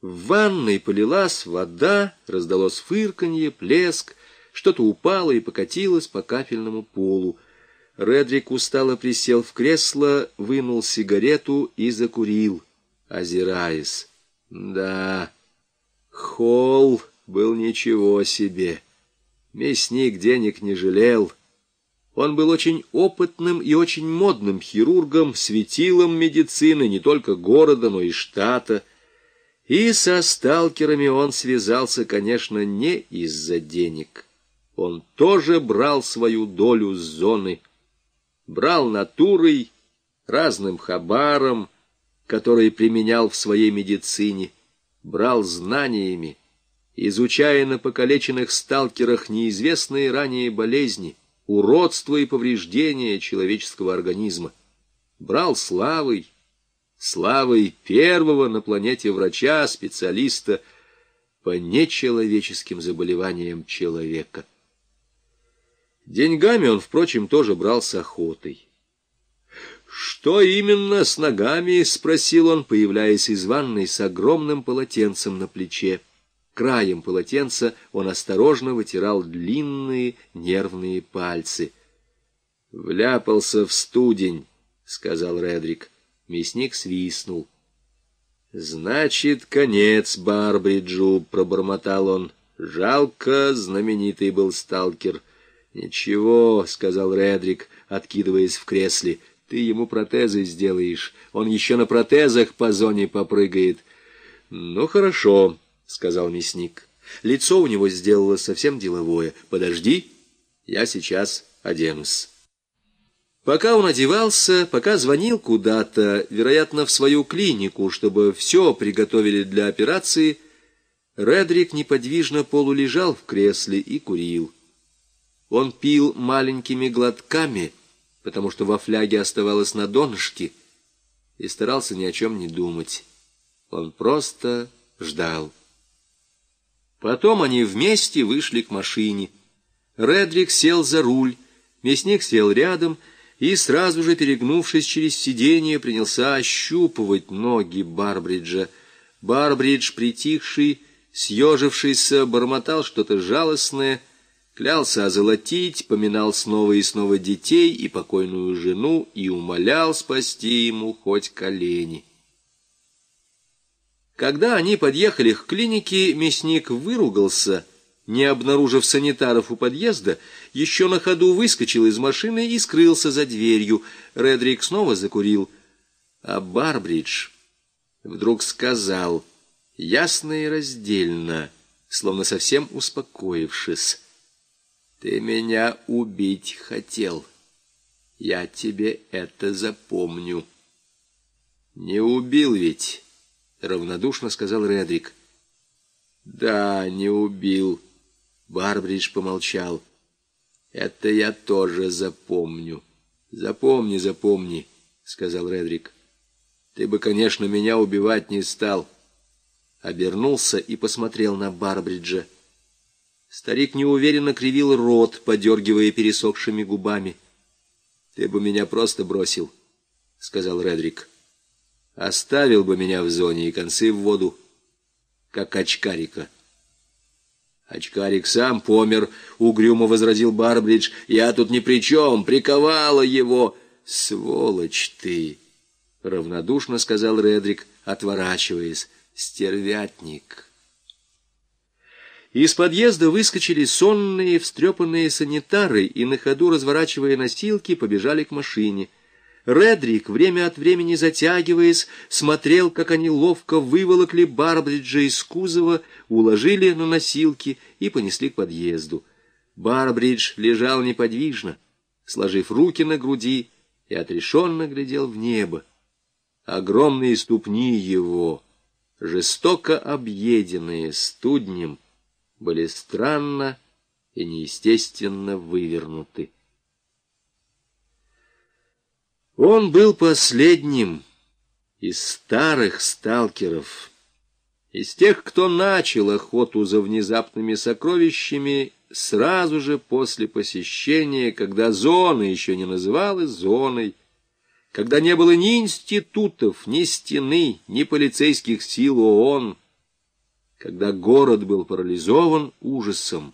В ванной полилась вода, раздалось фырканье, плеск, что-то упало и покатилось по кафельному полу. Редрик устало присел в кресло, вынул сигарету и закурил, озираясь. Да, холл был ничего себе. Мясник денег не жалел. Он был очень опытным и очень модным хирургом, светилом медицины не только города, но и штата. И со сталкерами он связался, конечно, не из-за денег. Он тоже брал свою долю с зоны. Брал натурой, разным хабаром, который применял в своей медицине, брал знаниями, изучая на покалеченных сталкерах неизвестные ранее болезни, уродства и повреждения человеческого организма. Брал славой, славой первого на планете врача, специалиста по нечеловеческим заболеваниям человека. Деньгами он, впрочем, тоже брал с охотой. «Что именно с ногами?» — спросил он, появляясь из ванной с огромным полотенцем на плече. Краем полотенца он осторожно вытирал длинные нервные пальцы. «Вляпался в студень», — сказал Редрик. Мясник свистнул. «Значит, конец Барбриджу», — пробормотал он. «Жалко, знаменитый был сталкер». «Ничего», — сказал Редрик, откидываясь в кресле, — «ты ему протезы сделаешь. Он еще на протезах по зоне попрыгает». «Ну, хорошо», — сказал мясник. Лицо у него сделалось совсем деловое. «Подожди, я сейчас оденусь». Пока он одевался, пока звонил куда-то, вероятно, в свою клинику, чтобы все приготовили для операции, Редрик неподвижно полулежал в кресле и курил. Он пил маленькими глотками, потому что во фляге оставалось на донышке, и старался ни о чем не думать. Он просто ждал. Потом они вместе вышли к машине. Редрик сел за руль, мясник сел рядом и, сразу же перегнувшись через сиденье, принялся ощупывать ноги Барбриджа. Барбридж, притихший, съежившийся, бормотал что-то жалостное, клялся озолотить, поминал снова и снова детей и покойную жену и умолял спасти ему хоть колени. Когда они подъехали к клинике, мясник выругался, не обнаружив санитаров у подъезда, еще на ходу выскочил из машины и скрылся за дверью. Редрик снова закурил. А Барбридж вдруг сказал, ясно и раздельно, словно совсем успокоившись, «Ты меня убить хотел. Я тебе это запомню». «Не убил ведь». — равнодушно сказал Редрик. «Да, не убил». Барбридж помолчал. «Это я тоже запомню». «Запомни, запомни», — сказал Редрик. «Ты бы, конечно, меня убивать не стал». Обернулся и посмотрел на Барбриджа. Старик неуверенно кривил рот, подергивая пересохшими губами. «Ты бы меня просто бросил», — сказал Редрик. Оставил бы меня в зоне и концы в воду, как очкарика. Очкарик сам помер, угрюмо возразил Барбридж. Я тут ни при чем, приковала его. Сволочь ты! Равнодушно сказал Редрик, отворачиваясь. Стервятник. Из подъезда выскочили сонные, встрепанные санитары и, на ходу разворачивая носилки, побежали к машине — Редрик, время от времени затягиваясь, смотрел, как они ловко выволокли Барбриджа из кузова, уложили на носилки и понесли к подъезду. Барбридж лежал неподвижно, сложив руки на груди и отрешенно глядел в небо. Огромные ступни его, жестоко объеденные студнем, были странно и неестественно вывернуты. Он был последним из старых сталкеров, из тех, кто начал охоту за внезапными сокровищами сразу же после посещения, когда зона еще не называлась зоной, когда не было ни институтов, ни стены, ни полицейских сил ООН, когда город был парализован ужасом,